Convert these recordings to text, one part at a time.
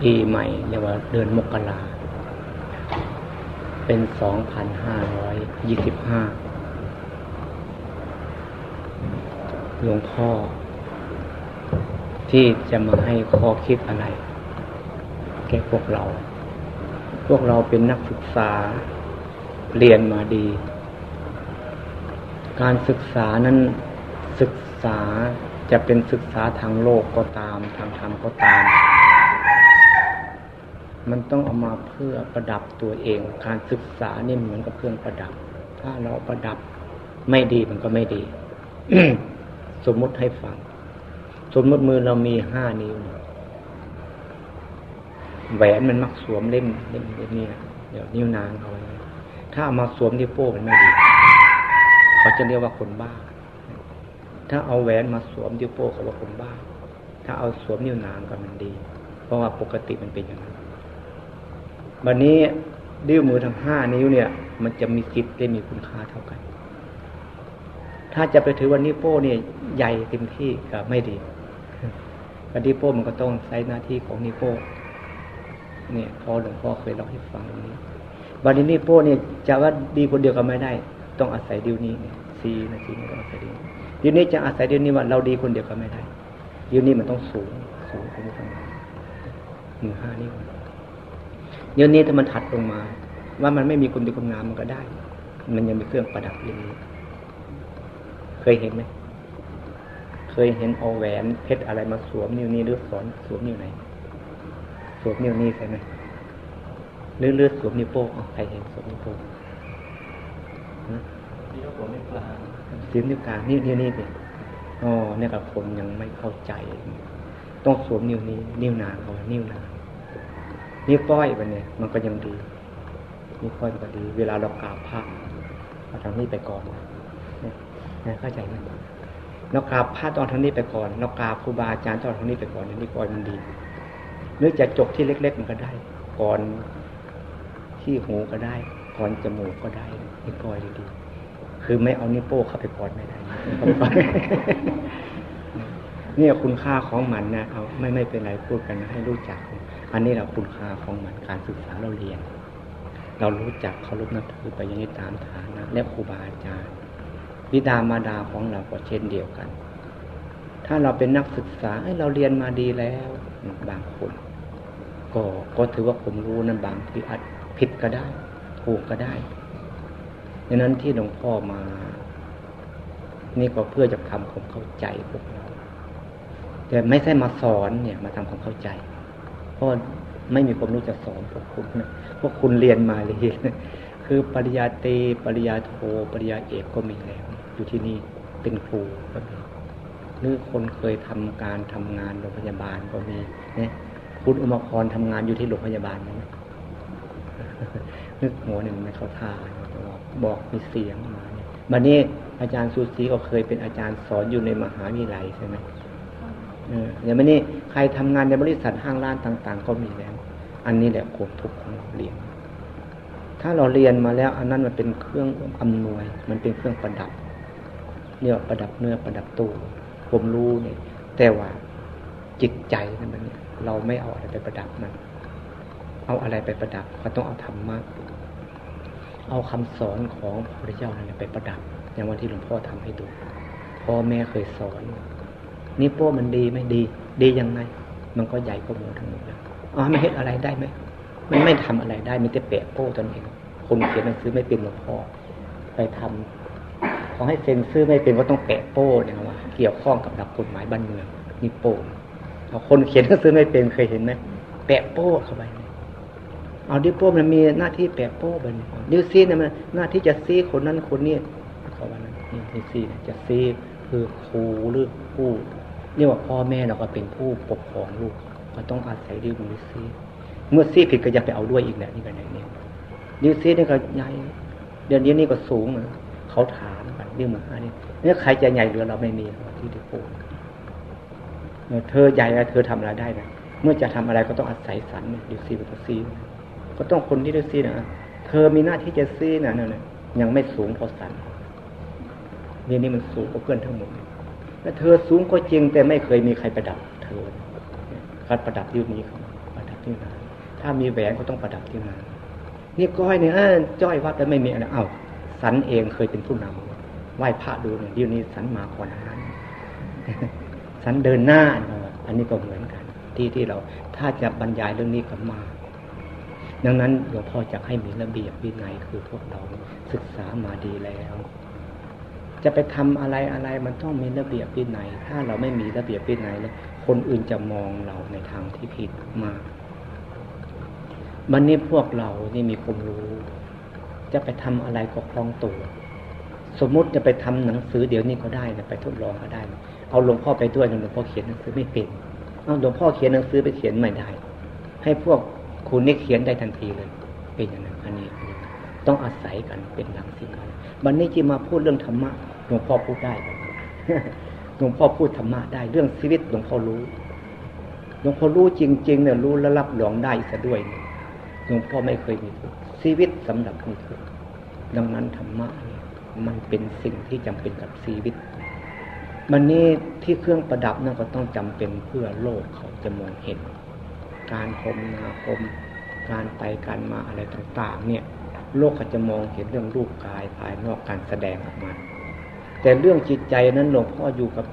ปีใหม่เรียกว่าเดือนมกราเป็นสองพันห้าร้อยยี่สิบห้าหลวงพ่อ ที่จะมาให้ข้อคิดอะไร แก่พวกเรา พวกเราเป็นนักศึกษาเรียนมาดี การศึกษานั้นศึกษาจะเป็นศึกษาทางโลกก็ตาม ทางธรรมก็ตาม มันต้องเอามาเพื่อประดับตัวเอง การศึกษานี่เหมือนกับเครื่องประดับ ถ้าเราประดับไม่ดีมันก็ไม่ดี สมมุติให้ฟัง สมมติมือเรามีห้านิ้วแหวนมันมักสวมเล่มเล่มเล่มนี้เดี๋ยวนิ้วนางเอาไว้ถ้าเอามาสวมนิ้วโป้มันไม่ดี เขาจะเรียกว่าคนบ้า ถ้าเอาแหวนมาสวมนิ้วโป้เขาว่าคนบ้า ถ้าเอาสวมนิ้วนางก็มันดี เพราะว่าปกติมันเป็นอย่างนั้น วันนี้ดิ้วมือทั้งห้านิ้วเนี่ย มันจะมีสิทธิ์ได้มีคุณค่าเท่ากัน ถ้าจะไปถือวันนิ้โป้เนี่ยใหญ่เต็มที่ก็ไม่ดีวันนิ้โป้มันก็ต้องใช้หน้าที่ของนิ้วโป้เนี่ยพอหลวงพ่อเคยเล่าให้ฟังตรงนี้วันนี้นิ้วโป้เนี่ยจะว่าดีคนเดียวก็ไม่ได้ ต้องอาศัยดิ้วนี้เนี่ยซีนาทีนี้ต้องอาศัยดิ้วดิ้วนี้จะอาศัยดิ้วนี้ว่าเราดีคนเดียวก็ไม่ได้ ดิ้วนี้มันต้องสูงสูงขึ้นไปมือห้านิ้ว เดี๋ยนี้ถ้ามันถัดลงมา ว่ามันไม่มีคนดีคนงามมันก็ได้ มันยังมีเครื่องประดับอย่างนี้เคยเห็นไหมเคยเห็นเอาแหวนเพชรอะไรมาสวมนิ้วนี้หรือสอนสวมนิ้วไหน สวมนิ้วนี้ใช่ไหมหรือเลือดสวมนิ้วโป้งใครเห็นสวมนิ้วโป้งนิ้วโป้งนิ้วกลางสวมนิ้วกลางนิ้วนิ้วนี้เป็นอ๋อเนี่ยกับคนยังไม่เข้าใจ ต้องสวมนิ้วนี้ นิ้วนางเอานิ้วนาง นิ้วก้อยไปเนี่ยมันก็ยังดีนิ้วก้อยก็ดี เวลาเรากราบพระเอาทางนี้ไปก่อนนะเข้าใจไหมเรากราบพระตอนทางนี้ไปก่อนเรากราบครูบาอาจารย์ตอนทางนี้ไปก่อนนิ้วก้อยมันดีหรือจะจบที่เล็ก ๆ มันก็ได้ ก่อนที่หูก็ได้ ก่อนจมูกก็ได้นิ้วก้อยดีๆคือไม่เอานิ้วโป้เข้าไปก่อนไม่ได้เนี่ยคุณค่าของมันนะเอาไม่ไม่เป็นไรพูดกันนะให้รู้จัก อันนี้เราคุณค่าของมันการศึกษาเราเรียน เรารู้จักเคารพนับถือไปอย่างนี้ตามฐานะ และครูบาอาจารย์วิดามาดาของเราก็เช่นเดียวกัน ถ้าเราเป็นนักศึกษาเราเรียนมาดีแล้วบางคนก็ก็ถือว่าผมรู้นั้นบางทีอาจผิดก็ได้ ถูกก็ได้ดังนั้นที่หลวงพ่อมา นี่ก็เพื่อจะทำความเข้าใจพวกเราแต่ไม่ใช่มาสอนเนี่ย มาทำความเข้าใจ เพราะไม่มีความรู้จะสอนพวกคุณนะพวกคุณเรียนมาเลยคือปริญญาตรีปริญญาโทปริญญาเอกก็มีแล้ว อยู่ที่นี่เป็นครูก็มีหรือคนเคยทำการทำงานโรงพยาบาลก็มีนี่ยคุณอุมาพรทำงานอยู่ที่โรงพยาบาลไหมนึกหัวหนึ่งไม่เข้าท่าบอกบอกมีเสียงมาเนี่ยบันนี้อาจารย์สุสีก็เคยเป็นอาจารย์สอนอยู่ในมหาวิทยาลัยใช่ไหม อย่างนี้ใครทำงานในบริษัทห้างร้านต่าง ๆ ก็มีแล้ว อันนี้แหละความทุกข์ของเราเรียน ถ้าเราเรียนมาแล้ว อันนั้นมันเป็นเครื่องอำนวย มันเป็นเครื่องประดับ เนี่ยประดับเนื้อประดับตัวผมรู้เนี่ยแต่ว่าจิตใจนั่นมันเราไม่เอาอะไรไปประดับมัน เอาอะไรไปประดับก็ต้องเอาธรรมะเอาคำสอนของพระเจ้านั่นไปประดับ อย่างวันที่หลวงพ่อทำให้ดูพ่อแม่เคยสอน นิ้วโป้มันดีไม่ดี ดียังไง มันก็ใหญ่กว่าหมูทั้งหมดแล้วอ๋อไม่เห็นอะไรได้ไหมมันไม่ทำอะไรได้มีแต่แปะโป้ตนเองคนเขียนหนังสือไม่เป็นหลวงพ่อไปทำขอให้เซ็นซื้อไม่เป็นก็ต้องแปะโป้เนี่ยว่าเกี่ยวข้องกับหลักกฎหมายบ้านเมืองนี่โป้คนเขียนหนังสือไม่เป็นเคยเห็นไหมแปะโป้เข้าไปเอาดิโป้มันมีหน้าที่แปะโป้ไปดิวซีเนี่ยมันหน้าที่จะซีคนนั้นคนนี้เขาว่านั้นนี่ดิวซีเนี่ยจะซีคือครูหรือผู้ เรียกว่าพ่อแม่เราก็เป็นผู้ปกครองลูกก็ต้องอาศัยดิวมือซีเมื่อซีผิดก็อย่าไปเอาด้วยอีกแหละนี่กันไหนเนี่ยดิวซีนี่ก็ใหญ่เดือนนี้นี่ก็สูงนเขาถามกันเรื่องมือห้านี่เนี่ยใครจะใหญ่เหลือเราไม่มีที่ดิโป้เธอใหญ่แล้วเธอทำอะไรได้นะเมื่อจะทำอะไรก็ต้องอาศัยสันดิวซีกับซีก็ต้องคนที่ดิวซีนะเธอมีหน้าที่จะซีนะเนี่ยยังไม่สูงพอสันเรื่องนี้มันสูงกว่าเพื่อนทั้งหมด และเธอสูงก็จริง แต่ไม่เคยมีใครประดับ เธอคัดประดับยุคนี้เขาประดับที่นาถ้ามีแหวนก็ต้องประดับที่นานี่ก้อยเนี่ยจ้อยวัดแล้วไม่มีอะไรเอ้าสันเองเคยเป็นผู้นำไหว้พระดูเนี่ยเดี๋ยวนี้สันมาก่อนนั้นสันเดินหน้า อันนี้ก็เหมือนกัน ที่ที่เราถ้าจะบรรยายเรื่องนี้กับมา ดังนั้นหลวงพ่อจะให้มีระเบียบวินัยคือพวกเราศึกษามาดีแล้ว จะไปทำอะไรอะไรมันต้องมีระเบียบวินัยถ้าเราไม่มีระเบียบวินัยแล้วคนอื่นจะมองเราในทางที่ผิดมากวันนี้พวกเรานี่มีความรู้ จะไปทำอะไรก็คล่องตัว สมมุติจะไปทำหนังสือเดี๋ยวนี้ก็ได้นะไปทดลองก็ได้ เอาหลวงพ่อไปด้วยหลวงพ่อเขียนหนังสือไม่เป็นเอาหลวงพ่อเขียนหนังสือไปเขียนไม่ได้ ให้พวกคุณนี่เขียนได้ทันทีเลย เป็นอย่างนั้นอันนี้ ต้องอาศัยกันเป็นหลังสิ่งนั้น วันนี้จีมาพูดเรื่องธรรมะหลวงพ่อพูดได้หลวงพ่อพูดธรรมะได้เรื่องชีวิตหลวงพ่อรู้หลวงพ่อรู้จริง ๆ เนี่ยรู้และรับรองได้ซะด้วยหลวงพ่อไม่เคยมีทุกชีวิตสำหรับมีทุกดังนั้นธรรมะเนี่ยมันเป็นสิ่งที่จำเป็นกับชีวิตมันนี้ที่เครื่องประดับนั่นก็ต้องจำเป็นเพื่อโลกเขาจะมองเห็น การคมนาคม การไปการมาอะไรต่าง ๆ เนี่ย โลกเขาจะมองเห็นเรื่องรูปกายภายนอกการแสดงออกมา แต่เรื่องจิตใจนั้นหลวงพ่ออยู่กับ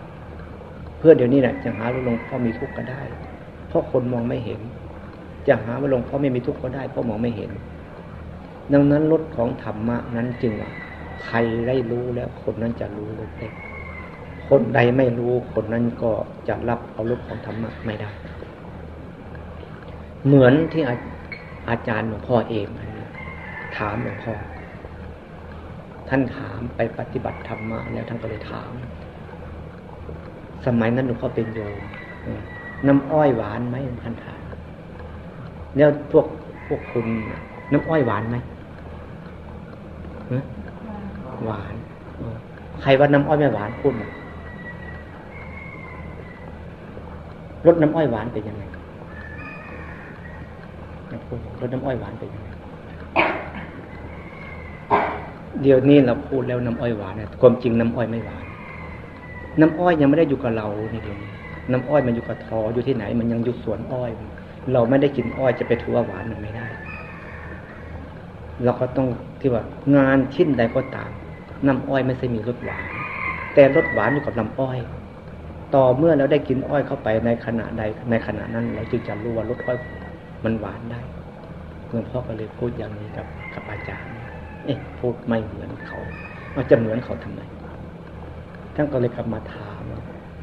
เพื่อเดี๋ยวนี้แหละจะหาว่าหลวงพ่อมีทุกข์ก็ได้ เพราะคนมองไม่เห็น จะหาว่าหลวงพ่อไม่มีทุกข์ก็ได้ เพราะมองไม่เห็น ดังนั้นรถของธรรมะนั้นจึงใครได้รู้แล้วคนนั้นจะรู้เลยคนใดไม่รู้คนนั้นก็จะรับเอารถของธรรมะไม่ได้ เหมือนที่อาอาจารย์หลวงพ่อเอง ถามหลวงพ่อท่านถามไปปฏิบัติธรรมะแล้วท่านก็เลยถาม สมัยนั้นหลวงพ่อเป็นโยมน้ำอ้อยหวานไหมท่านถามแล้วพวกพวกคุณน้ำอ้อยหวานไหมหวานใครว่าน้ำอ้อยไม่หวานพูดมารสน้ำอ้อยหวานเป็นยังไงรสน้ำอ้อยหวานเป็นยังไง เดี๋ยวนี้เราพูดแล้วน้ำอ้อยหวานเนี่ยความจริงน้ำอ้อยไม่หวาน น้ำอ้อยยังไม่ได้อยู่กับเรานี่เดียวน้ำอ้อยมันอยู่กับทออยู่ที่ไหน มันยังอยู่สวนอ้อย เราไม่ได้กินอ้อยจะไปถือว่าหวานมันไม่ได้เราก็ต้องที่ว่างานชิ้นใดก็ตามน้ำอ้อยไม่ใช่มีรสหวาน แต่รสหวานอยู่กับน้ำอ้อย ต่อเมื่อเราได้กินอ้อยเข้าไปในขณะใดในขณะนั้นเราจึงจะรู้ว่ารสอ้อยมันหวานได้หลวงพ่อก็เลยพูดอย่างนี้กับกับอาจารย์ เอ๊ะพูดไม่เหมือนเขามันจะเหมือนเขาทำไมท่านก็เลยกลับมาถาม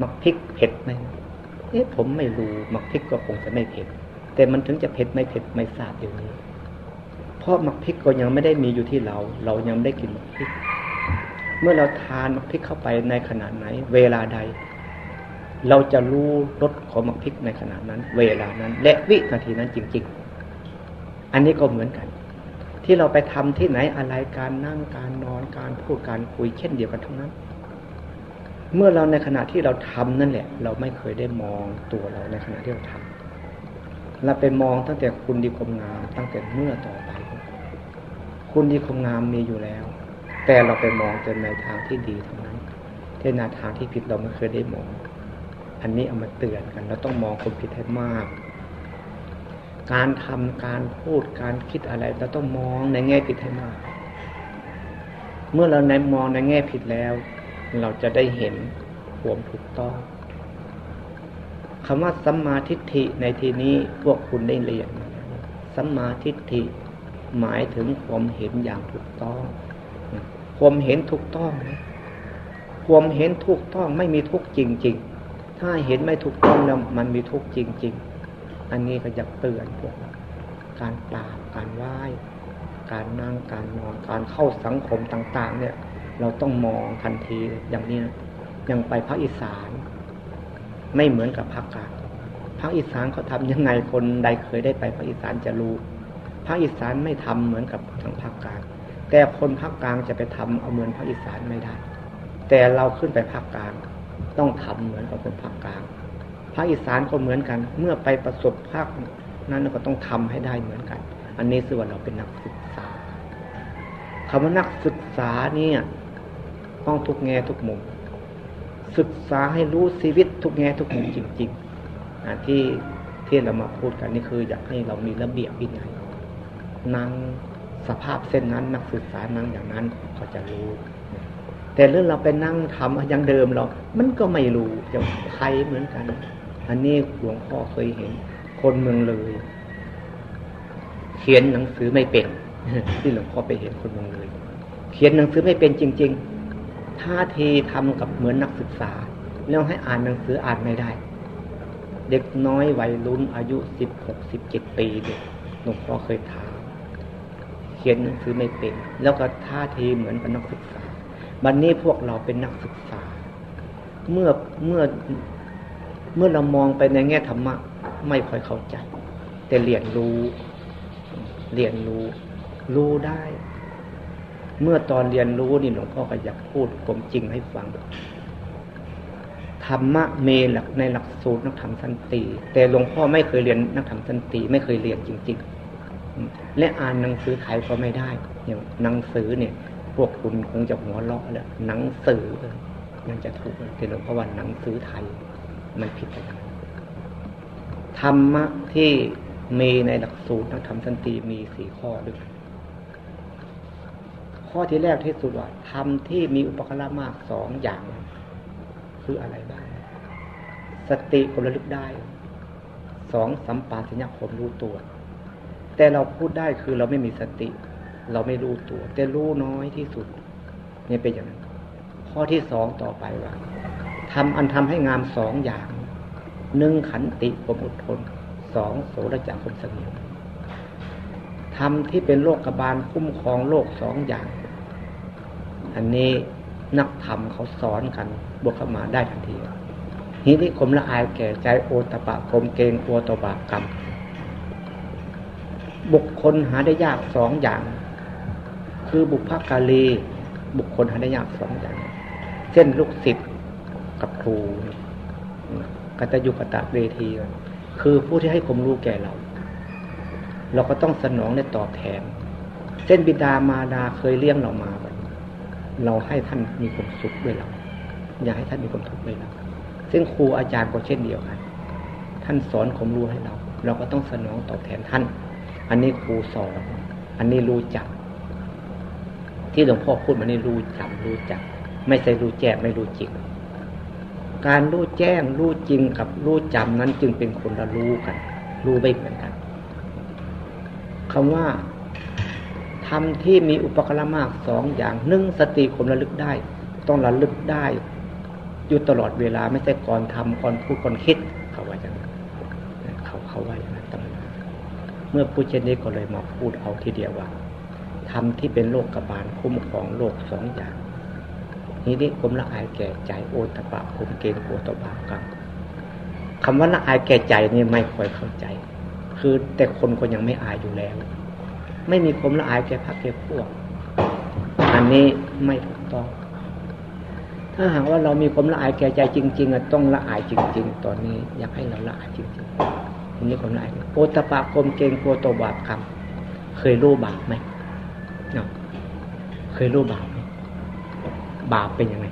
มักพริกเผ็ดไหมเอ๊ะผมไม่รู้มักพริกก็คงจะไม่เผ็ด แต่มันถึงจะเผ็ดไม่เผ็ดไม่ทราบอยู่นี้เพราะมักพริกก็ยังไม่ได้มีอยู่ที่เรา เรายังไม่ได้กินมักพริก เมื่อเราทานมักพริกเข้าไปในขนาดไหน เวลาใด เราจะรู้รสของมักพริกในขณะนั้น เวลานั้น และวินาทีนั้นจริง ๆ อันนี้ก็เหมือนกัน ที่เราไปทำที่ไหนอะไรการนั่งการนอนการพูดการคุยเช่นเดียวกันทั้งนั้น เมื่อเราในขณะที่เราทำนั่นแหละ เราไม่เคยได้มองตัวเราในขณะที่เราทำเราไปมองตั้งแต่คุณดีความงาม ตั้งแต่เมื่อต่อไป คุณดีความงามมีอยู่แล้ว แต่เราไปมองจนในทางที่ดีเท่านั้นในทางที่ผิดเราไม่เคยได้มอง อันนี้เอามาเตือนกันเราต้องมองคนผิดให้มาก การทำการพูดการคิดอะไรเราต้องมองในแง่ผิดให้มาก เมื่อเราในมองในแง่ผิดแล้ว เราจะได้เห็นความถูกต้องคำว่าสัมมาทิฏฐิในทีนี้พวกคุณได้เรียนสัมมาทิฏฐิหมายถึงความเห็นอย่างถูกต้องความเห็นถูกต้องความเห็นถูกต้องไม่มีทุกจริง ๆ ถ้าเห็นไม่ถูกต้องแล้วมันมีทุกข์จริง ๆ อันนี้ก็อยากเตือนพวกเราการปราบการไหว้ การนั่งการนอนการเข้าสังคมต่างๆ เนี่ย เราต้องมองทันทีอย่างนี้นะยังไปภาคอีสาน ไม่เหมือนกับภาคกลางภาคอีสานเขาทำยังไงคนใดเคยได้ไปภาคอีสานจะรู้ภาคอีสานไม่ทำเหมือนกับทางภาคกลาง แต่คนภาคกลางจะไปทำเอาเหมือนภาคอีสานไม่ได้ แต่เราขึ้นไปภาคกลาง ต้องทำเหมือนกับคนภาคกลาง ภาคอีสานก็เหมือนกัน เมื่อไปประสบภาคนั้นก็ต้องทำให้ได้เหมือนกัน อันนี้ส่วนเราเป็นนักศึกษาคำว่านักศึกษาเนี่ยต้องทุกแง่ทุกมุม ศึกษาให้รู้ชีวิตทุกแง่ทุกมุมจริงๆที่ที่เรามาพูดกันนี่คืออยากให้เรามีระเบียบวินัยนั่งสภาพเส้นนั้น นักศึกษานั่งอย่างนั้นเขาจะรู้ แต่เรื่องเราไปนั่งทำอย่างเดิมเรา มันก็ไม่รู้อย่างใครเหมือนกัน อันนี้หลวงพ่อเคยเห็น คนเมืองเลย เขียนหนังสือไม่เป็นที่หลวงพ่อไปเห็นคนเมืองเลย เขียนหนังสือไม่เป็นจริง ๆ ท่าทีทำกับเหมือนนักศึกษา แล้วให้อ่านหนังสืออ่านไม่ได้ เด็กน้อยวัยรุ่นอายุสิบหกสิบเจ็ดปีเด็กหลวงพ่อเคยถาม เขียนหนังสือไม่เป็น แล้วก็ท่าทีเหมือนเป็นนักศึกษา บัดนนี้พวกเราเป็นนักศึกษา เมื่อเมื่อ เมื่อเรามองไปในแง่ธรรมะไม่ค่อยเข้าใจ แต่เรียนรู้ เรียนรู้ รู้ได้ เมื่อตอนเรียนรู้นี่หลวงพ่อก็อยากพูดผมจริงให้ฟังธรรมะเมหลักในหลักสูตรนักธรรมสันติแต่หลวงพ่อไม่เคยเรียนนักธรรมสันติไม่เคยเรียนจริง ๆ และอ่านหนังสือไทยก็ไม่ได้อย่างหนังสือเนี่ย พวกคุณคงจะหัวเราะแล้วหนังสือมันจะถูกแต่หลวงพ่อว่าหนังสือไทย มันผิดไปแล้วธรรมะที่มีในหลักสูตรนักธรรมสันติมีสี่ข้อด้วยข้อที่แรกที่สุดว่าธรรมที่มีอุปกรณ์มากสองอย่าง คืออะไรบ้าง สติความระลึกได้สองสัมปาสัญญาความรู้ตัว แต่เราพูดได้คือเราไม่มีสติ เราไม่รู้ตัว แต่รู้น้อยที่สุด นี่เป็นอย่างนั้นข้อที่สองต่อไปว่า ทำอันทำให้งามสองอย่างหนึ่งขันติความอดทนสองโสรจากความสงบทำที่เป็นโลกกบาลคุ้มครองโลกสองอย่าง อันนี้นักธรรมเขาสอนกันบวกเข้ามาได้ทันทีทีนี้คมละอายแก่ใจโอตปะคมเกงกลัวตบากรรม บุคคลหาได้ยากสองอย่าง คือบุพกาลี บุคคลหาได้ยากสองอย่าง เช่นลูกศิษย์ กับครูกัตยุกตะเวทีคือผู้ที่ให้ความรู้แก่เรา เราก็ต้องสนองในตอบแทนเช่นบิดามารดาเคยเลี้ยงเรามา เราให้ท่านมีความสุขด้วยเรา อยากให้ท่านมีความทุกข์ด้วยเราซึ่งครูอาจารย์ก็เช่นเดียวกัน ท่านสอนความรู้ให้เรา เราก็ต้องสนองตอบแทนท่าน อันนี้ครูสอน อันนี้รู้จัก ที่หลวงพ่อพูดมานี่รู้จำรู้จัก ไม่ใช่รู้แจ้งไม่รู้จริง การรู้แจ้งรู้จริงกับรู้จำนั้นจึงเป็นคนละรู้กัน รู้ไม่เหมือนกันคำว่าทำที่มีอุปกรณ์มากสองอย่างหนึ่งสติคนระลึกได้ ต้องระลึกได้อยู่ตลอดเวลาไม่ใช่ก่อนทำก่อนพูดก่อนคิดเขาว่าอย่างนั้นเขาเขาว่าอย่างนั้นตำราเมื่อพูดเช่นนี้ก็เลยมาพูดเอาทีเดียวว่าธรรมที่เป็นโลกกบาลคุ้มของโลกสองอย่าง นี้นี่ผมละอายแก่ใจโอตปะผมเกณฑ์โอตบากรรมคำว่าละอายแก่ใจนี่ไม่ค่อยเข้าใจ คือแต่คนก็ยังไม่อายอยู่แล้ว ไม่มีคมละอายแก่พักแก่พวก อันนี้ไม่ถูกต้อง ถ้าหากว่าเรามีความละอายแก่ใจจริงๆต้องละอายจริง ๆ ตอนนี้อยากให้เราละอายจริงๆทีนี้ความละอายโอตปะกรมเกงโกตบาปกรรมเคยรู้บาปไหมเคยรู้บาป บาปเป็นยังไง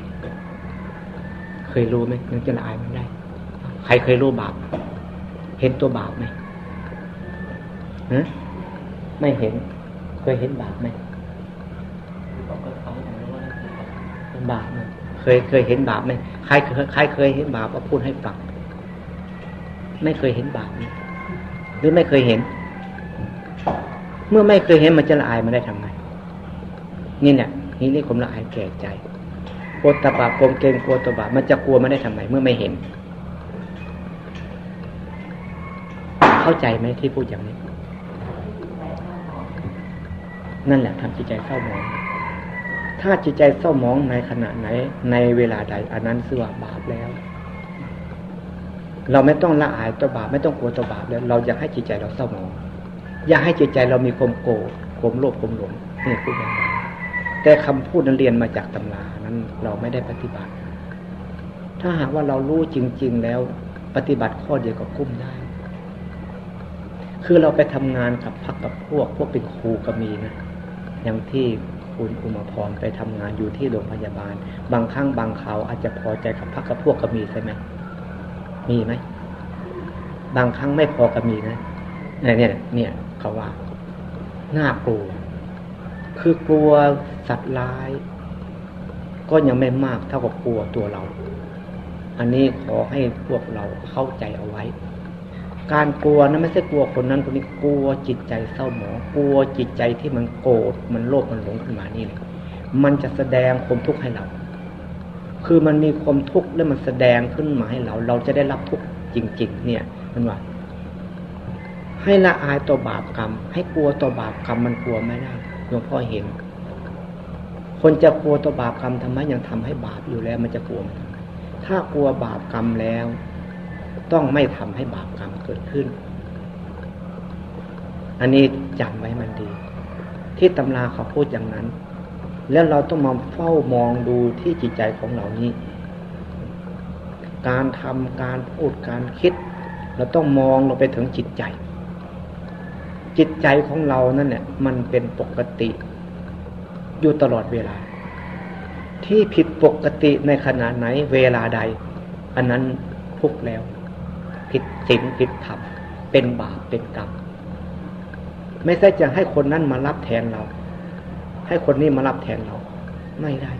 เคยรู้ไหมนึกจะละอายมันได้ ใครเคยรู้บาป เห็นตัวบาปไหมฮะไม่เห็น เคยเห็นบาปไหมบาปเคยเคยเห็นบาปไหมใครเคยใครเคยเห็นบาปก็พูดให้ฟังไม่เคยเห็นบาปหรือไม่เคยเห็น เมื่อไม่เคยเห็นมันจะละอายมันได้ทำไงนี่เนี่ยนี่นี่ผมละอายแก่ใจ โกตบะกลมเกงโกตบะมันจะกลัวมันได้ทำไมเมื่อไม่เห็น เข้าใจไหมที่พูดอย่างนี้ นั่นแหละทำจิตใจเศร้าหมอง ถ้าจิตใจเศร้าหมองในขณะไหน ในเวลาใดอันนั้นสือว่าบาปแล้ว เราไม่ต้องละอายตัวบาปไม่ต้องกลัวตัวบาปแล้ว เราอยากให้จิตใจเราเศร้าหมอง อยากให้จิตใจเรามีความโกรธความโลภความหลงนี่พูดอย่างไร แต่คำพูดนั้นเรียนมาจากตำรานั้นเราไม่ได้ปฏิบัติ ถ้าหากว่าเรารู้จริง ๆ แล้วปฏิบัติข้อเดียวก็คุ้มได้ คือเราไปทำงานกับพักกับพวก พวกเป็นครูก็มีนะ อย่างที่คุณอุมาพรไปทำงานอยู่ที่โรงพยาบาล บางครั้งบางเขาอาจจะพอใจกับพักกับพวกก็มีใช่ไหม มีไหม บางครั้งไม่พอก็มีนะ เนี่ยเนี่ย เขาว่า น่ากลัว คือกลัวสัตว์ร้าย ก็ยังไม่มากเท่ากับกลัวตัวเรา อันนี้ขอให้พวกเราเข้าใจเอาไว้ การกลัวนั้นไม่ใช่กลัวคนนั้นคนนี้กลัวจิตใจเศร้าหมองกลัวจิตใจที่มันโกรธมันโลภมันหลงขึ้นมานี่เลยมันจะแสดงความทุกข์ให้เรา คือมันมีความทุกข์แล้วมันแสดงขึ้นมาให้เรา เราจะได้รับทุกข์จริง ๆ เนี่ยมันว่าให้ละอายตัวบาปกรรม ให้กลัวตัวบาปกรรมมันกลัวไม่ได้ หลวงพ่อเห็น คนจะกลัวตัวบาปกรรมทำไมยังทำให้บาปอยู่แล้ว มันจะกลัวมันถ้ากลัวบาปกรรมแล้ว ต้องไม่ทำให้บาปกรรมเกิดขึ้น อันนี้จำไว้มันดี ที่ตำราเขาพูดอย่างนั้น แล้วเราต้องมาเฝ้ามองดูที่จิตใจของเรานี้ การทำการพูดการคิด เราต้องมองลงไปถึงจิตใจ จิตใจของเรานั่นเนี่ยมันเป็นปกติอยู่ตลอดเวลา ที่ผิดปกติในขณะไหนเวลาใด อันนั้นทุกแล้ว ผิดศีลผิดธรรมเป็นบาปเป็นกรรมไม่ใช่จะให้คนนั้นมารับแทนเรา ให้คนนี้มารับแทนเรา ไม่ได้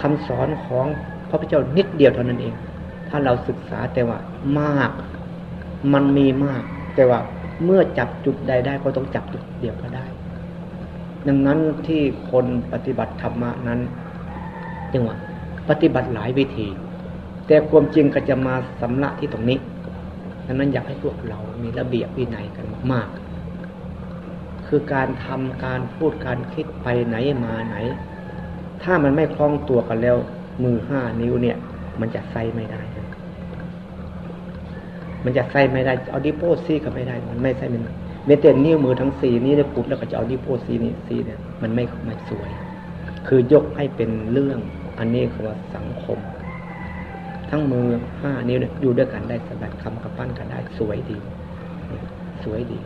คำสอนของพระพุทธเจ้านิดเดียวเท่านั้นเอง ถ้าเราศึกษาแต่ว่ามาก มันมีมาก แต่ว่า เมื่อจับจุดใดได้ก็ต้องจับจุดเดียวก็ได้ ดังนั้นที่คนปฏิบัติธรรมะนั้นจึงว่าปฏิบัติหลายวิธี แต่ความจริงก็จะมาสำละที่ตรงนี้ดังนั้นอยากให้พวกเรามีระเบียบวินัยกันมากคือการทำการพูดการคิดไปไหนมาไหน ถ้ามันไม่คล้องตัวกันแล้ว มือห้านิ้วเนี่ย มันจะใส่ไม่ได้ มันจะใส่ไม่ได้เอาดิโพซีก็ไม่ได้ มันไม่ใส่มันเมเตนนิ้วมือทั้งสี่นี้ได้ปุดแล้วก็จะเอาดิโพซีนี่ซีเนี่ยมันไม่ไม่สวย คือยกให้เป็นเรื่องอันนี้คือว่าสังคม ทั้งมือห้านิ้วเนี่ยอยู่ด้วยกันได้สบัดคำกับปั้นกันได้สวยดี สวยดี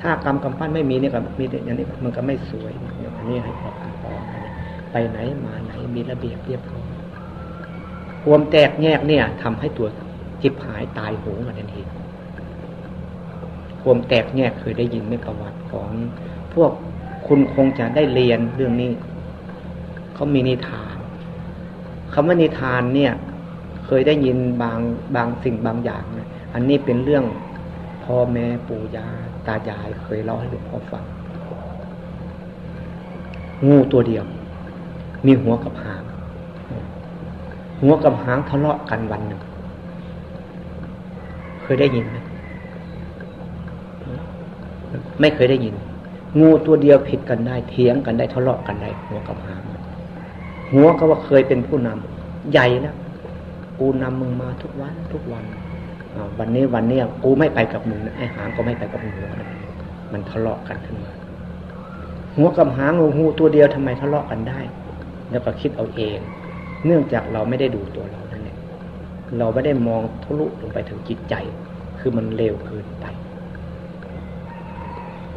ถ้ากรรมกำปั้นไม่มีเนี่ยก็มีอย่างนี้มันก็ไม่สวยอย่างนี้ให้พอกันพอไปไหนมาไหนมีระเบียบเรียบร้อยความแตกแยกเนี่ยทำให้ตัว จิบหายตายโหงมาทันทีความแตกแยกเคยได้ยินในประวัติของ พวกคุณคงจะได้เรียนเรื่องนี้เขามีนิทานคำว่านิทานเนี่ย เคยได้ยินบางบางสิ่งบางอย่างนะอันนี้เป็นเรื่องพ่อแม่ปู่ย่าตายายเคยเล่าให้หลวงพ่อฟังงูตัวเดียว มีหัวกับหาง หัวกับหางทะเลาะกันวันหนึ่ง เคยได้ยินไหมไม่เคยได้ยิน งูตัวเดียวผิดกันได้เถียงกันได้ทะเลาะกันได้หัวกับหางหัวก็ว่าเคยเป็นผู้นำใหญ่แล้วกูนำมึงมาทุกวันทุกวันวันนี้วันนี้กูไม่ไปกับมึงไอ้หางก็ไม่ไปกับมึงมันทะเลาะกันขึ้นมาหัวกับหางงูตัวเดียวทำไมทะเลาะกันได้ แล้วก็คิดเอาเอง เนื่องจากเราไม่ได้ดูตัวเรา เราไม่ได้มองทะลุลงไปถึงจิตใจ คือมันเร็วเกินไป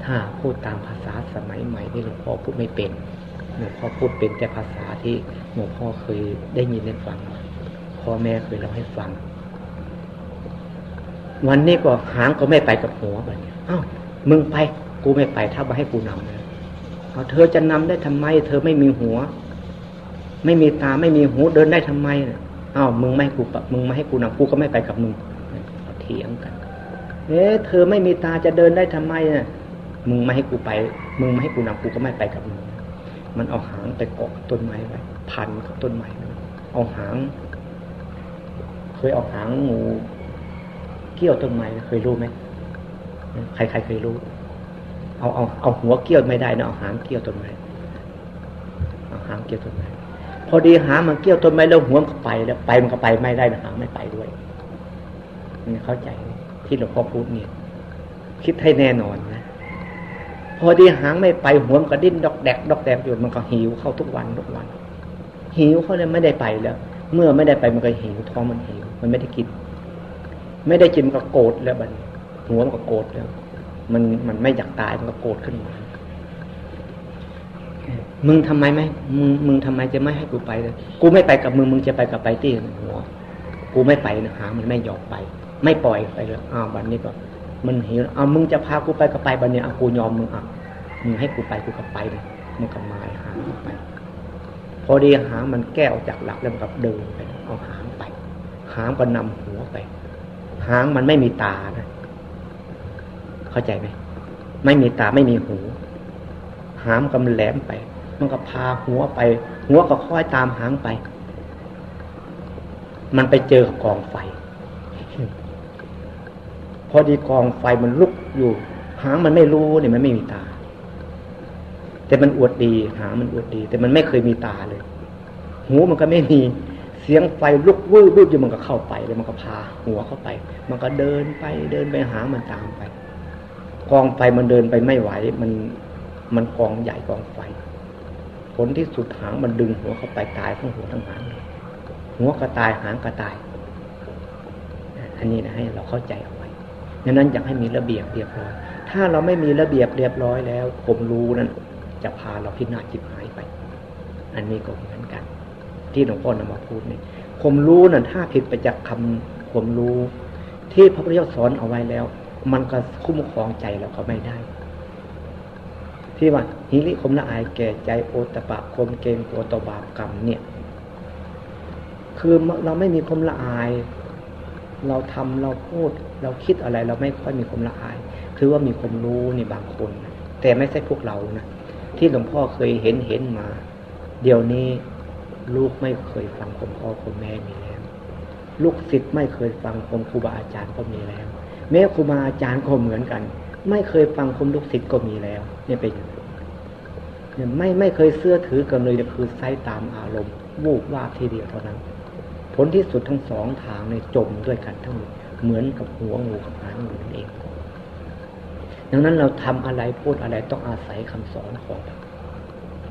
ถ้าพูดตามภาษาสมัยใหม่ที่หลวงพ่อพูดไม่เป็นหลวงพ่อพูดเป็นแต่ภาษาที่หลวงพ่อเคยได้ยินได้ฟังพ่อแม่เคยเล่าให้ฟัง วันนี้ก็หางก็ไม่ไปกับหัวแบบนี้อ้าวมึงไป กูไม่ไปถ้ามาให้กูนำเลยเอาเธอจะนำได้ทำไม เธอไม่มีหัว ไม่มีตาไม่มีหูเดินได้ทำไม อ้าวมึงไม่ให้กูมึงไม่ให้กูนำกูก็ไม่ไปกับมึงเถียงกัน เอ๊ะเธอไม่มีตาจะเดินได้ทำไมเนี่ยมึงไม่ให้กูไป มึงไม่ให้กูนำกูก็ไม่ไปกับมึงมันเอาหางไปเกาะต้นไม้ไว้พันกับต้นไม้เอาหาง เคยเอาหางงูเกี้ยวต้นไม้เคยรู้ไหมใครใครเคยรู้ เอาเอาเอาหัวเกี้ยวไม่ได้นะเอาหางเกี้ยวต้นไม้เอาหางเกี้ยวต้นไม้ พอดีหางมันเกี้ยวต้นไม้แล้วหัวมันก็ไปแล้วไปมันก็ไปไม่ได้หางไม่ไปด้วยนี่เข้าใจที่หลวงพ่อพูดเนี่ยคิดให้แน่นอนนะพอดีหางไม่ไปหัวมันก็ดิ้นดอกแดกดอกแดกอยู่มันก็หิวเข้าทุกวันทุกวัน หิวเขาเลยไม่ได้ไปแล้ว เมื่อไม่ได้ไปมันก็หิวท้องมันหิว มันไม่ได้กิน ไม่ได้กินก็โกรธแล้วบัดหัวมันก็โกรธแล้ว มันมันไม่อยากตายมันก็โกรธขึ้นมา มึงทำไมไม่มึงมึงทำไมจะไม่ให้กูไปเลยกูไม่ไปกับมึงมึงจะไปกับไปตี้หัวกูไม่ไปนะหา มันไม่ยอมไป ไม่ปล่อยไปเลยอ้าวบัดนนี้ก็ มันหิวเอาวมึงจะพากูไปก็ไปบัดนนี้เอากูยอมมึงอะมึงให้กูไปกูก็ไปเลยมันก็มาหางไป พอดีหางมันแก้วจากหลักแล้วมันก็เดินไปเอาหางไป หางก็นำหัวไป หางมันไม่มีตานะเข้าใจไหมไม่มีตาไม่มีหู หางกำแหลมไป มันก็พาหัวไป หัวก็ค่อยตามหางไป มันไปเจอกับกองไฟ พอดีกองไฟมันลุกอยู่ หางมันไม่รู้เนี่ยมันไม่มีตา แต่มันอวดดี หางมันอวดดี แต่มันไม่เคยมีตาเลย หูมันก็ไม่มีเสียงไฟลุกวืบวืบอยู่มันก็เข้าไปแล้วมันก็พาหัวเข้าไป มันก็เดินไปเดินไปหามันตามไป กองไฟมันเดินไปไม่ไหว มันมันกองใหญ่กองไฟ ลที่สุดหางมันดึงหัวเขาไปตายทั้งหัวทั้งหางหัวก็ตายหางก็ตาย อันนี้นะให้เราเข้าใจเอาไว้ดังนั้นอยากให้มีระเบียบเรียบร้อย ถ้าเราไม่มีระเบียบเรียบร้อยแล้วผมรู้นั้นจะพาเราพินาศจิบหายไป อันนี้ก็เหมือนกัน ที่หลวงพ่อนำมาพูดนี่ผมรู้นั้นถ้าผิดไปจากคำผมรู้ ที่พระพุทธเจ้าสอนเอาไว้แล้ว มันก็คุ้มครองใจเราก็ไม่ได้ ที่ว่าฮิริคมละอายแก่ใจโอตปะคมเกงตัวตบาปกรรมเนี่ย คือเราไม่มีคมละอาย เราทำเราพูด เราคิดอะไร เราไม่ค่อยมีคมละอาย คือว่ามีคนรู้ในบางคน แต่ไม่ใช่พวกเรานะที่หลวงพ่อเคยเห็นเห็นมา เดี๋ยวนี้ลูกไม่เคยฟังคมพ่อคมแม่มีแล้ว ลูกศิษย์ไม่เคยฟังคมครูบาอาจารย์ก็มีแล้ว แม้ครูบาอาจารย์ก็เหมือนกัน ไม่เคยฟังคมลูกศิษย์ก็มีแล้ว เนี่ยเป็น เนี่ยไม่ไม่เคยเสื้อถือกันเลยคือใช้ตามอารมณ์วูบว่าทีเดียวเท่านั้น ผลที่สุดทั้งสองทางในจมด้วยกันทั้งหมดเหมือนกับหัวงูกับหางงูนั่นเอง ดังนั้นเราทำอะไรพูดอะไรต้องอาศัยคำสอนของ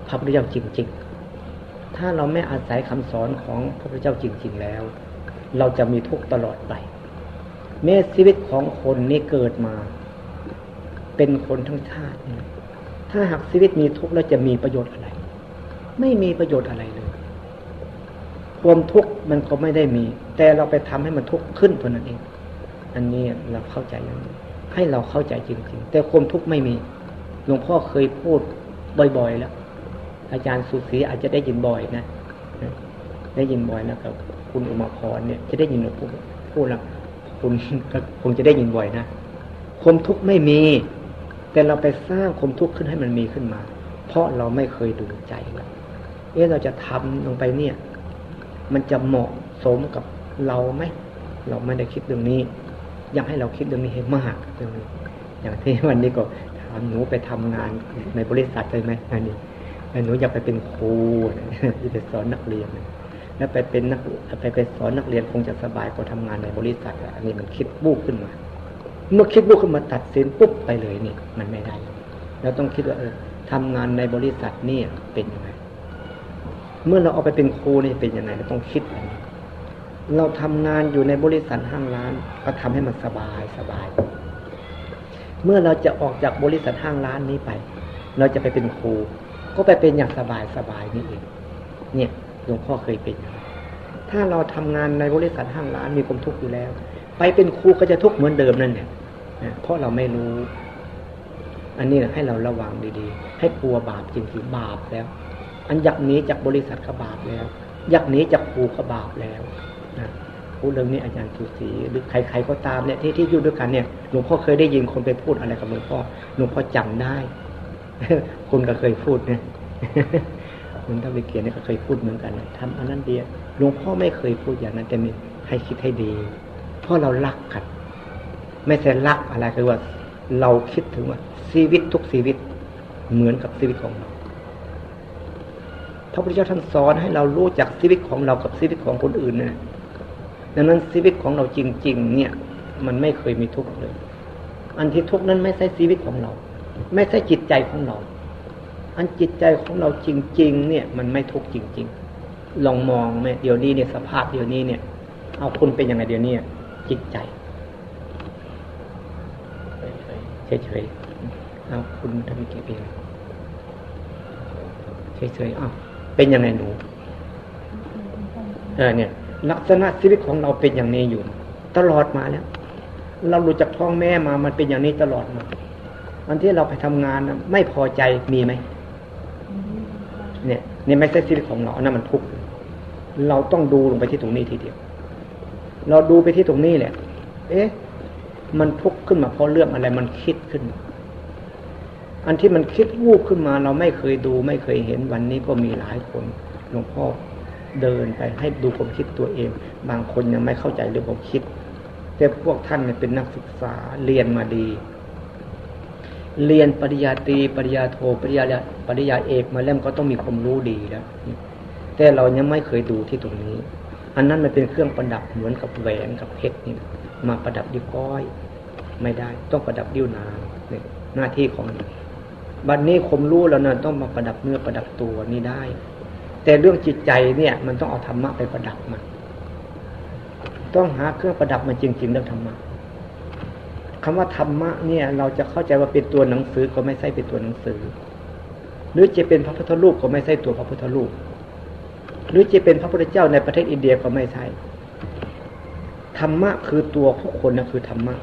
พระพุทธเจ้าจริง ๆ ถ้าเราไม่อาศัยคำสอนของพระพุทธเจ้าจริง ๆ แล้ว เราจะมีทุกข์ตลอดไปแม้ชีวิตของคนนี้เกิดมา เป็นคนทั้งชาติ ถ้าหากชีวิตมีทุกข์แล้วจะมีประโยชน์อะไร ไม่มีประโยชน์อะไรเลย ความทุกข์มันก็ไม่ได้มี แต่เราไปทำให้มันทุกข์ขึ้นเท่านั้นเอง อันนี้เราเข้าใจอย่างนี้ให้เราเข้าใจจริงๆ แต่ความทุกข์ไม่มี หลวงพ่อเคยพูดบ่อยๆ แล้ว อาจารย์สุสีอาจจะได้ยินบ่อยนะได้ยินบ่อยนะครับ คุณอุมาพรเนี่ย จะได้ยินหลวงพ่อพูดแล้วคุณคงจะได้ยินบ่อยนะความทุกข์ไม่มี แต่เราไปสร้างความทุกข์ขึ้นให้มันมีขึ้นมา เพราะเราไม่เคยดูใจเราเอ๊ะเราจะทำลงไปเนี่ย มันจะเหมาะสมกับเราไหมเราไม่ได้คิดเรื่องนี้ อยากให้เราคิดเรื่องนี้ให้มากเรื่องนี้อย่างที่วันนี้ก็ถามหนูไปทำงานในบริษัทได้ไหมอันนี้หนูอยากไปเป็นครูที่จะสอนนักเรียนแล้วไปเป็นนักไปไปสอนนักเรียนคงจะสบายกว่าทำงานในบริษัทอันนี้มันคิดบุกขึ้นมา เมื่อคิดบุกขึ้นมาตัดสินปุ๊บไปเลยนี่มันไม่ได้เราต้องคิดว่าเออทำงานในบริษัทนี่เป็นยังไง เมื่อเราเอาไปเป็นครูนี่เป็นยังไงเราต้องคิดอันนี้เราทำงานอยู่ในบริษัทห้างร้าน ก็ทำให้มันสบายสบาย เมื่อเราจะออกจากบริษัทห้างร้านนี้ไป เราจะไปเป็นครูก็ไปเป็นอย่างสบายสบายนี่เอง เนี่ยหลวงพ่อเคยเป็น ถ้าเราทำงานในบริษัทห้างร้านมีความทุกข์อยู่แล้ว ไปเป็นครูก็จะทุกข์เหมือนเดิมนั่นเนี่ยเพราะเราไม่รู้ อันนี้ให้เราระวังดีๆ ให้กลัวบาปจริงๆบาปแล้ว อันอยากหนีจากบริษัทก็บาปแล้ว อยากหนีจากครูก็บาปแล้วนะพูดเรื่องนี้อาจารย์สุสีหรือใครๆก็ตามเนี่ยที่ที่อยู่ด้วยกันเนี่ยหลวงพ่อเคยได้ยินคนไปพูดอะไรกับหลวงพ่อหลวงพ่อจำได้คุณก็เคยพูดเนี่ยคุณท่านวิเกียรนี่ก็เคยพูดเหมือนกันทำอันนั้นเดียหลวงพ่อไม่เคยพูดอย่างนั้นแต่มีให้คิดให้ดี ราะเรารักกัน ไม่ใช่รักอะไรคือว่า เราคิดถึงว่า ชีวิตทุกชีวิตเหมือนกับชีวิตของเราพระพุทธเจ้าท่านสอนให้เรารู้จักชีวิตของเรากับชีวิตของคนอื่นนะดังนั้นชีวิตของเราจริง ๆ เนี่ย มันไม่เคยมีทุกข์เลย อันที่ทุกข์นั้นไม่ใช่ชีวิตของเรา ไม่ใช่จิตใจของเรา อันจิตใจของเราจริง ๆ เนี่ย มันไม่ทุกข์จริง ๆ ลองมองไหมเดี๋ยวนี้เนี่ยสภาพเดี๋ยวนี้เนี่ย เอาคุณเป็นยังไงเดี๋ยวนี้ จิตใจ เฉยๆเอาคุณทำกี่ปีเฉยๆอ้าวเป็นยังไงหนู เออเนี่ย ลักษณะชีวิตของเราเป็นอย่างนี้อยู่ ตลอดมาแล้ว เราหลุดจากท้องแม่มามันเป็นอย่างนี้ตลอดมาวันที่เราไปทำงานไม่พอใจมีไหมเนี่ยนี่ไม่ใช่ชีวิตของเราอันนั้นมันทุกข์เราต้องดูลงไปที่ตรงนี้ทีเดียว เราดูไปที่ตรงนี้แหละ เอ๊ะ มันทุกข์ขึ้นมาเพราะเรื่องอะไรมันคิดขึ้น อันที่มันคิดวูบขึ้นมา เราไม่เคยดู ไม่เคยเห็นวันนี้ก็มีหลายคนหลวงพ่อเดินไปให้ดูความคิดตัวเอง บางคนยังไม่เข้าใจเรื่องความคิด แต่พวกท่านเนี่ยเป็นนักศึกษาเรียนมาดี เรียนปริญญาตรีปริญญาโทปริญญาปริญญาเอกมาแล้วก็ต้องมีความรู้ดีแล้วแต่เรายังไม่เคยดูที่ตรงนี้ อันนั้นมันเป็นเครื่องประดับเหมือนกับแหวนกับเพชรนี่มาประดับดิ้วก้อย ไม่ได้ ต้องประดับดิ้วนางนี่หน้าที่ของบัดนนี้คมรู้แล้วนะต้องมาประดับเนื้อประดับตัวนี่ได้ แต่เรื่องจิตใจเนี่ย มันต้องเอาธรรมะไปประดับมันต้องหาเครื่องประดับมันจริงๆเรื่องธรรมะคำว่าธรรมะเนี่ย เราจะเข้าใจว่าเป็นตัวหนังสือก็ไม่ใช่เป็นตัวหนังสือ หรือจะเป็นพระพุทธรูปก็ไม่ใช่ตัวพระพุทธรูป หรือจะเป็นพระพุทธเจ้าในประเทศอินเดียก็ไม่ใช่ธรรมะคือตัวทุกคนนะคือธรรมะ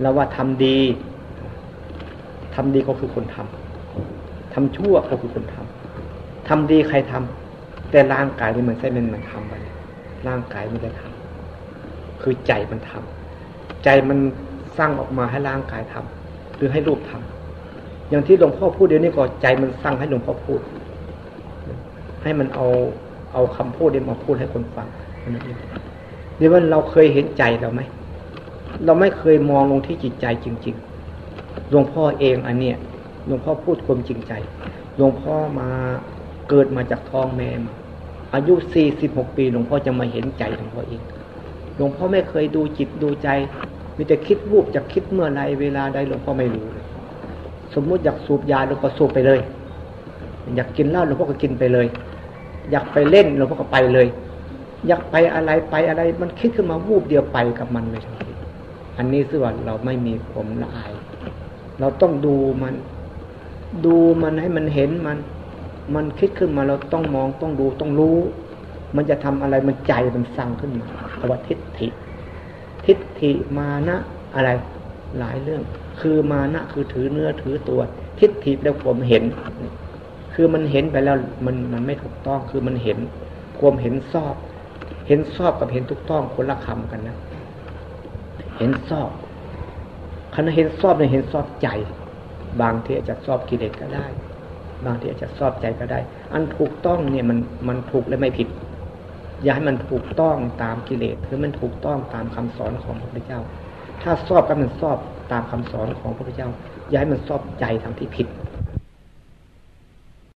เราว่าทำดีทำดีก็คือคนทำทำชั่วก็คือคนทำทำดีใครทำแต่ร่างกายนี่มันใช่มันมันทำไปร่างกายมันจะทำคือใจมันทำใจมันสร้างออกมาให้ร่างกายทำหรือให้รูปทำอย่างที่หลวงพ่อพูดเดี๋ยวนี้ก็ใจมันสร้างให้หลวงพ่อพูด ให้มันเอา เอาคำพูดเดี๋ยวมาพูดให้คนฟังนั่นเองเดี๋ยวว่าเราเคยเห็นใจเราไหม เราไม่เคยมองลงที่จิตใจจริง ๆ หลวงพ่อเองอันเนี้ยหลวงพ่อพูดความจริงใจ หลวงพ่อมาเกิดมาจากท้องแม่มาอายุสี่สิบหกปี หลวงพ่อจะมาเห็นใจหลวงพ่อเอง หลวงพ่อไม่เคยดูจิตดูใจ มีแต่คิดวูบจะคิดเมื่อไรเวลาใดหลวงพ่อไม่รู้เลย สมมุติอยากสูบยาหลวงพ่อสูบไปเลย อยากกินเหล้าหลวงพ่อก็กินไปเลย อยากไปเล่นหลวงพ่อก็ไปเลย อยากไปอะไรไปอะไร มันคิดขึ้นมาวูบเดียวไปกับมันเลยทันทีอันนี้สื่อว่าเราไม่มีผมละอาย เราต้องดูมัน ดูมันให้มันเห็นมัน มันคิดขึ้นมาเราต้องมองต้องดูต้องรู้ มันจะทำอะไรมันใจมันสั่งขึ้นมาคำว่าทิฏฐิ ทิฏฐิมานะอะไรหลายเรื่อง คือมานะคือถือเนื้อถือตัว ทิฏฐิแล้วผมเห็น คือมันเห็นไปแล้วมันมันไม่ถูกต้อง คือมันเห็นความเห็นชอบ เห็นชอบกับเห็นถูกต้องคนละคำกันนะเห็นชอบขณะเห็นชอบเนี่ยเห็นชอบใจ บางทีอาจจะชอบกิเลสก็ได้ บางทีอาจจะชอบใจก็ได้ อันถูกต้องเนี่ยมันมันถูกและไม่ผิด อย่าให้มันถูกต้องตามกิเลสหรือมันถูกต้องตามคำสอนของพระพุทธเจ้า ถ้าชอบก็มันชอบตามคำสอนของพระพุทธเจ้า อย่าให้มันชอบใจทางที่ผิด